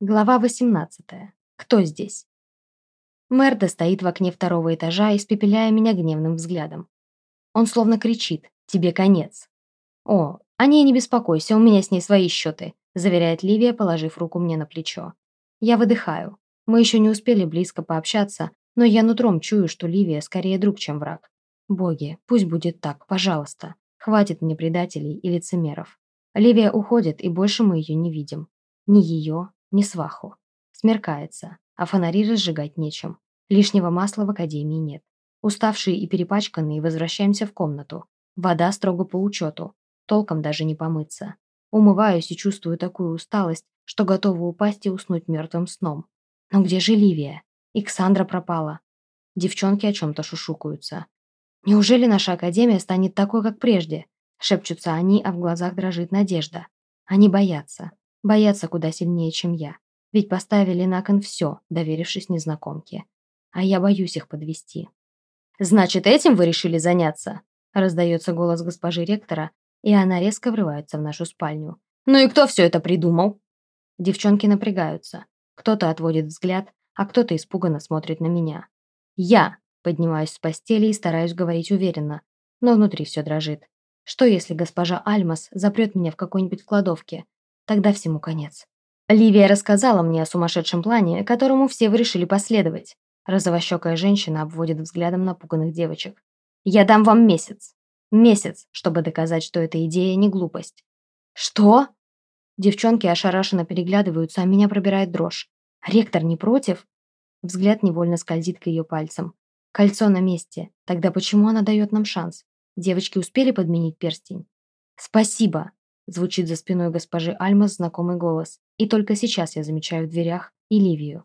Глава 18. Кто здесь? Мэр стоит в окне второго этажа, испепеляя меня гневным взглядом. Он словно кричит «Тебе конец». «О, о ней не беспокойся, у меня с ней свои счеты», заверяет Ливия, положив руку мне на плечо. Я выдыхаю. Мы еще не успели близко пообщаться, но я нутром чую, что Ливия скорее друг, чем враг. Боги, пусть будет так, пожалуйста. Хватит мне предателей и лицемеров. Ливия уходит, и больше мы ее не видим. Ни ее, ни сваху. Смеркается, а фонари разжигать нечем. Лишнего масла в академии нет. Уставшие и перепачканные возвращаемся в комнату. Вода строго по учету. Толком даже не помыться. Умываюсь и чувствую такую усталость, что готова упасть и уснуть мертвым сном. Но где же Ливия? Иксандра пропала. Девчонки о чем-то шушукаются. Неужели наша академия станет такой, как прежде? Шепчутся они, а в глазах дрожит надежда. Они боятся. Боятся куда сильнее, чем я. Ведь поставили на кон все, доверившись незнакомке. А я боюсь их подвести. «Значит, этим вы решили заняться?» Раздается голос госпожи ректора, и она резко врывается в нашу спальню. «Ну и кто все это придумал?» Девчонки напрягаются. Кто-то отводит взгляд, а кто-то испуганно смотрит на меня. Я поднимаюсь с постели и стараюсь говорить уверенно, но внутри все дрожит. Что если госпожа Альмас запрет меня в какой-нибудь кладовке, Тогда всему конец. Ливия рассказала мне о сумасшедшем плане, которому все вы решили последовать. Розовощекая женщина обводит взглядом напуганных девочек. «Я дам вам месяц. Месяц, чтобы доказать, что эта идея не глупость». «Что?» Девчонки ошарашенно переглядываются, а меня пробирает дрожь. «Ректор не против?» Взгляд невольно скользит к ее пальцам. Кольцо на месте. Тогда почему она дает нам шанс? Девочки успели подменить перстень? «Спасибо!» Звучит за спиной госпожи Альмас знакомый голос. И только сейчас я замечаю в дверях и Ливию.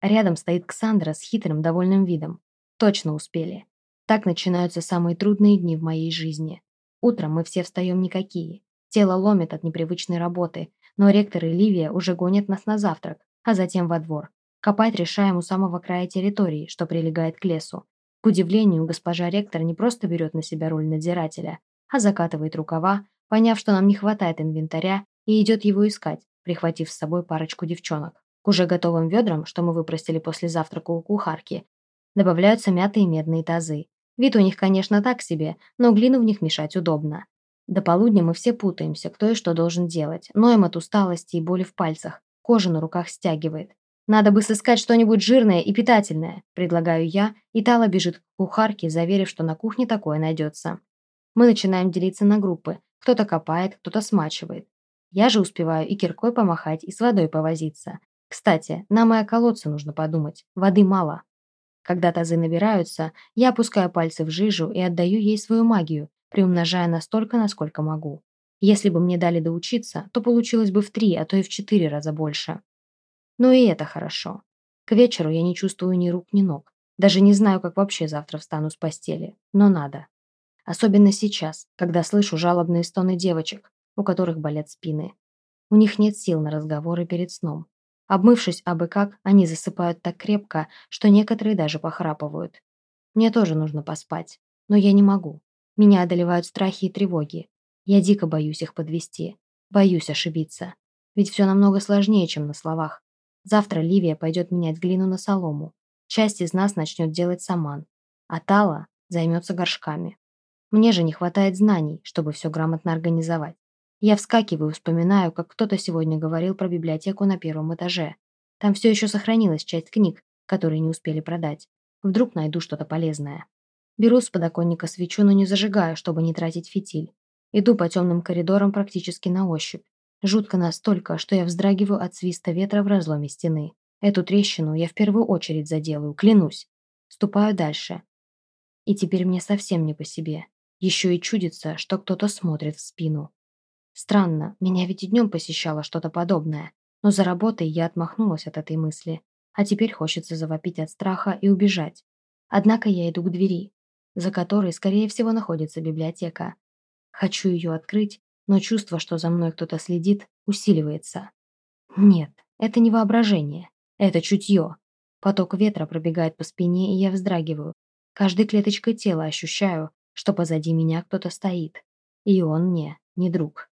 Рядом стоит Ксандра с хитрым, довольным видом. Точно успели. Так начинаются самые трудные дни в моей жизни. Утром мы все встаем никакие. Тело ломит от непривычной работы, но ректор и Ливия уже гонят нас на завтрак, а затем во двор. Копать решаем у самого края территории, что прилегает к лесу. К удивлению, госпожа ректор не просто берет на себя роль надзирателя, а закатывает рукава, поняв, что нам не хватает инвентаря, и идет его искать, прихватив с собой парочку девчонок. К уже готовым ведрам, что мы выпросили после завтрака у кухарки, добавляются мятые медные тазы. Вид у них, конечно, так себе, но глину в них мешать удобно. До полудня мы все путаемся, кто и что должен делать, ноем от усталости и боли в пальцах, кожа на руках стягивает. Надо бы сыскать что-нибудь жирное и питательное, предлагаю я, и Тала бежит к кухарке, заверив, что на кухне такое найдется. Мы начинаем делиться на группы, кто-то копает, кто-то смачивает. Я же успеваю и киркой помахать, и с водой повозиться. Кстати, нам и о колодце нужно подумать. Воды мало. Когда тазы набираются, я опускаю пальцы в жижу и отдаю ей свою магию, приумножая настолько, насколько могу. Если бы мне дали доучиться, то получилось бы в три, а то и в четыре раза больше. Но и это хорошо. К вечеру я не чувствую ни рук, ни ног. Даже не знаю, как вообще завтра встану с постели. Но надо. Особенно сейчас, когда слышу жалобные стоны девочек, у которых болят спины. У них нет сил на разговоры перед сном. Обмывшись абы как, они засыпают так крепко, что некоторые даже похрапывают. Мне тоже нужно поспать, но я не могу. Меня одолевают страхи и тревоги. Я дико боюсь их подвести. Боюсь ошибиться. Ведь все намного сложнее, чем на словах. Завтра Ливия пойдет менять глину на солому. Часть из нас начнет делать саман. А Тала займется горшками. Мне же не хватает знаний, чтобы все грамотно организовать. Я вскакиваю, вспоминаю, как кто-то сегодня говорил про библиотеку на первом этаже. Там все еще сохранилась часть книг, которые не успели продать. Вдруг найду что-то полезное. Беру с подоконника свечу, но не зажигаю, чтобы не тратить фитиль. Иду по темным коридорам практически на ощупь. Жутко настолько, что я вздрагиваю от свиста ветра в разломе стены. Эту трещину я в первую очередь заделаю, клянусь. Ступаю дальше. И теперь мне совсем не по себе. Еще и чудится, что кто-то смотрит в спину. Странно, меня ведь и днем посещало что-то подобное, но за работой я отмахнулась от этой мысли, а теперь хочется завопить от страха и убежать. Однако я иду к двери, за которой, скорее всего, находится библиотека. Хочу ее открыть, но чувство, что за мной кто-то следит, усиливается. Нет, это не воображение, это чутье. Поток ветра пробегает по спине, и я вздрагиваю. Каждой клеточкой тела ощущаю, что позади меня кто-то стоит. И он мне не друг.